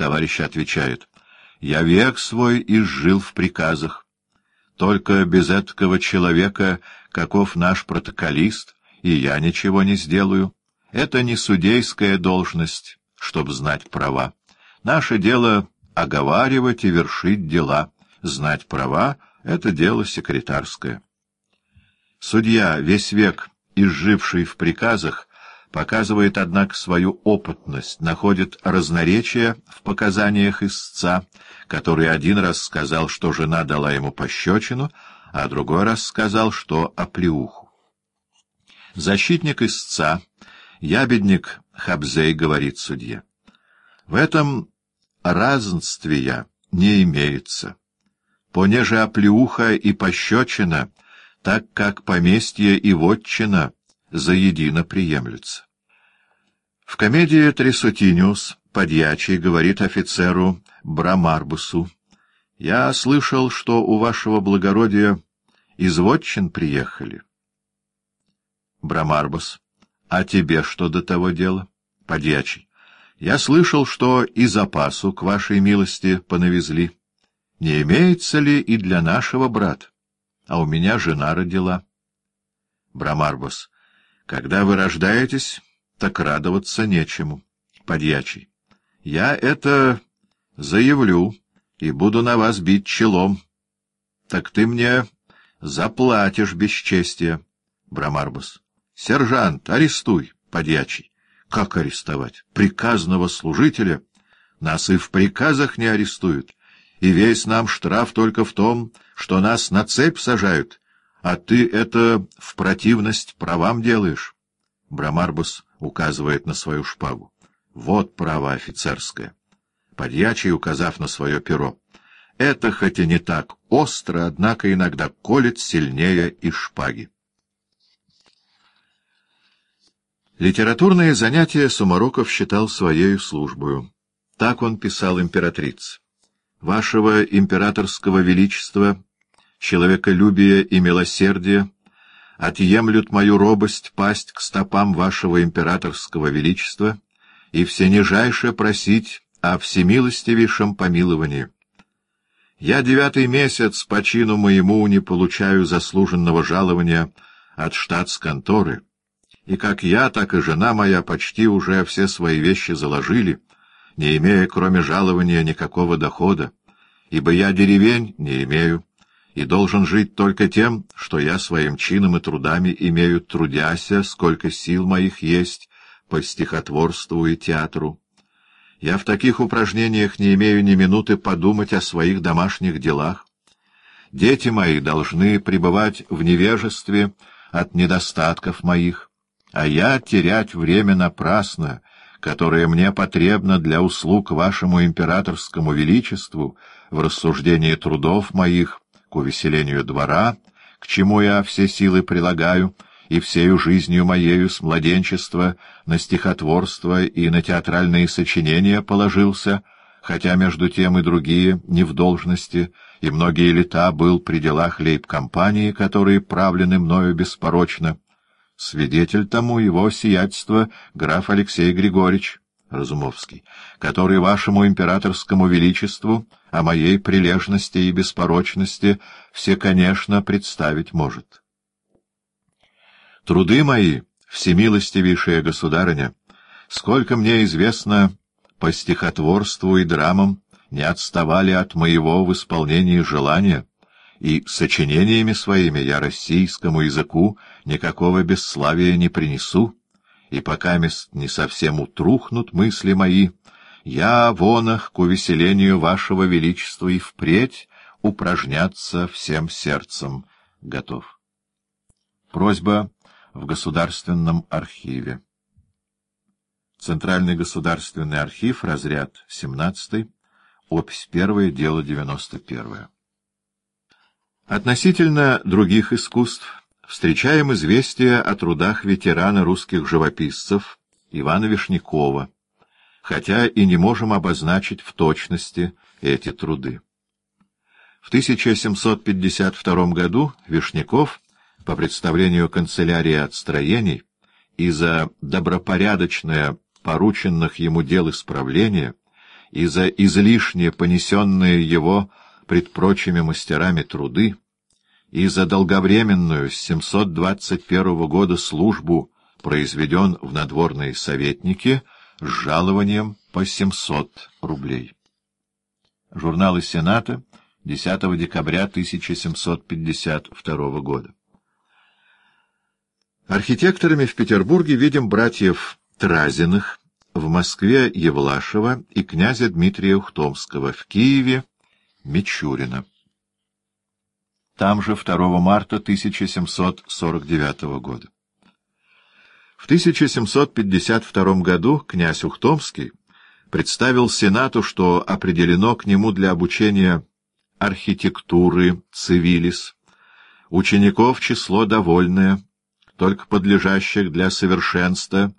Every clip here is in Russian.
Товарищ отвечает, «Я век свой изжил в приказах. Только без этого человека, каков наш протоколист, и я ничего не сделаю. Это не судейская должность, чтоб знать права. Наше дело — оговаривать и вершить дела. Знать права — это дело секретарское». Судья, весь век изживший в приказах, показывает, однако, свою опытность, находит разноречия в показаниях истца, который один раз сказал, что жена дала ему пощечину, а другой раз сказал, что оплеуху. Защитник истца, ябедник Хабзей, говорит судье, в этом разнствия не имеется. Понеже оплеуха и пощечина, так как поместье и вотчина — заедино приемлются. В комедии «Трисотиниус» подьячий говорит офицеру Брамарбусу, «Я слышал, что у вашего благородия из вотчин приехали». Брамарбус, «А тебе что до того дела?» Подьячий, «Я слышал, что и запасу к вашей милости понавезли. Не имеется ли и для нашего брата? А у меня жена родила». Брамарбус, когда вы рождаетесь, так радоваться нечему. Подьячий. Я это заявлю и буду на вас бить челом. Так ты мне заплатишь бесчестие. Брамарбус. Сержант, арестуй, подьячий. Как арестовать? Приказного служителя? Нас и в приказах не арестуют. И весь нам штраф только в том, что нас на цепь сажают, а ты это в противность правам делаешь. Брамарбус указывает на свою шпагу. Вот право офицерское. Подьячий, указав на свое перо. Это хоть и не так остро, однако иногда колет сильнее и шпаги. Литературные занятия Сумароков считал своею службою. Так он писал императрице. «Вашего императорского величества человеколюбие и милосердие отъемлют мою робость пасть к стопам вашего императорского величества и всенижайше просить о всемилостивейшем помиловании. Я девятый месяц по чину моему не получаю заслуженного жалования от штатс-конторы, и как я, так и жена моя почти уже все свои вещи заложили, не имея кроме жалования никакого дохода, ибо я деревень не имею, и должен жить только тем, что я своим чином и трудами имею, трудяся, сколько сил моих есть, по стихотворству и театру. Я в таких упражнениях не имею ни минуты подумать о своих домашних делах. Дети мои должны пребывать в невежестве от недостатков моих, а я терять время напрасно, которое мне потребно для услуг вашему императорскому величеству в рассуждении трудов моих, к увеселению двора, к чему я все силы прилагаю, и всею жизнью моею с младенчества на стихотворство и на театральные сочинения положился, хотя между тем и другие не в должности, и многие лета был при делах лейб-компании, которые правлены мною беспорочно. Свидетель тому его сиятельство граф Алексей Григорьевич, Разумовский, который вашему императорскому величеству о моей прилежности и беспорочности все, конечно, представить может. Труды мои, всемилостивейшая государыня, сколько мне известно по стихотворству и драмам, не отставали от моего в исполнении желания, и сочинениями своими я российскому языку никакого бесславия не принесу, и пока мест не совсем утрухнут мысли мои, я вонах к увеселению вашего величества и впредь упражняться всем сердцем готов. Просьба в Государственном архиве. Центральный государственный архив, разряд 17, опись 1, дело 91. Относительно других искусств встречаем известия о трудах ветерана русских живописцев Ивана Вишнякова, хотя и не можем обозначить в точности эти труды. В 1752 году Вишняков, по представлению канцелярии отстроений, и за добропорядочное порученных ему дел исправления, и за излишне понесенные его пред прочими мастерами труды, и за долговременную с 721 года службу произведен в надворные советники с жалованием по 700 рублей. Журналы Сената 10 декабря 1752 года. Архитекторами в Петербурге видим братьев Тразиных, в Москве Евлашева и князя Дмитрия Ухтомского, в Киеве Мичурина. Там же 2 марта 1749 года. В 1752 году князь Ухтомский представил Сенату, что определено к нему для обучения архитектуры цивилис, учеников число довольное, только подлежащих для совершенства,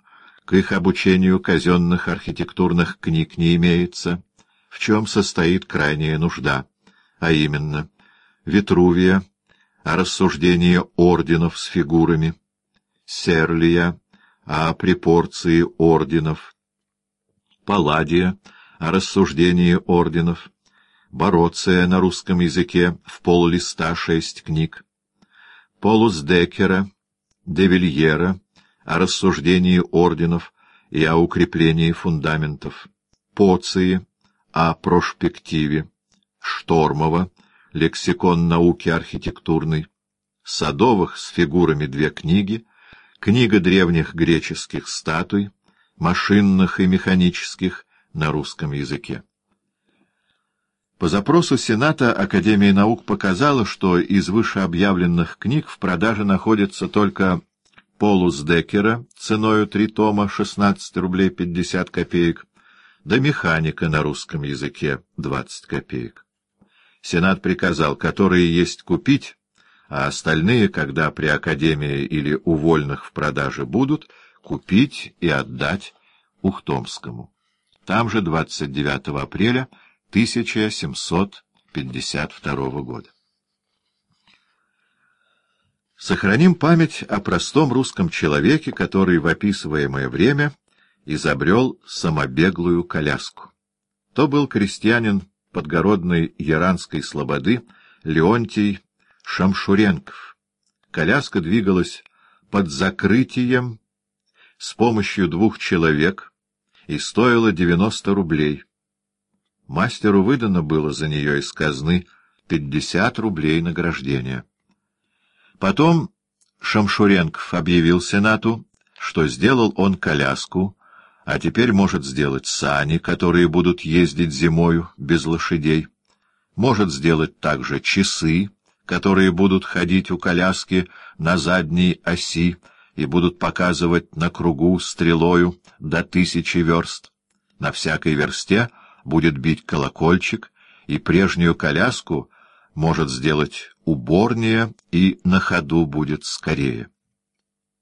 к их обучению казенных архитектурных книг не имеется, в чем состоит крайняя нужда, а именно Витрувия о рассуждении орденов с фигурами, Серлия о препорции орденов, Палладия о рассуждении орденов, Бороция на русском языке в поллиста шесть книг, Полусдекера Девильера о рассуждении орденов и о укреплении фундаментов, Поции о прошпективе, Штормова, лексикон науки архитектурной, Садовых с фигурами две книги, книга древних греческих статуй, машинных и механических на русском языке. По запросу Сената Академия наук показала, что из вышеобъявленных книг в продаже находится только «Полус Деккера» ценою три тома 16 рублей 50 копеек, да «Механика» на русском языке 20 копеек. Сенат приказал, которые есть купить, а остальные, когда при Академии или у вольных в продаже будут, купить и отдать Ухтомскому. Там же 29 апреля 1752 года. Сохраним память о простом русском человеке, который в описываемое время изобрел самобеглую коляску. То был крестьянин подгородной Яранской слободы Леонтий Шамшуренков. Коляска двигалась под закрытием с помощью двух человек и стоила 90 рублей. Мастеру выдано было за нее из казны пятьдесят рублей награждения. Потом Шамшуренков объявил Сенату, что сделал он коляску, а теперь может сделать сани, которые будут ездить зимою без лошадей. Может сделать также часы, которые будут ходить у коляски на задней оси и будут показывать на кругу стрелою до тысячи верст. На всякой версте — будет бить колокольчик, и прежнюю коляску может сделать уборнее и на ходу будет скорее.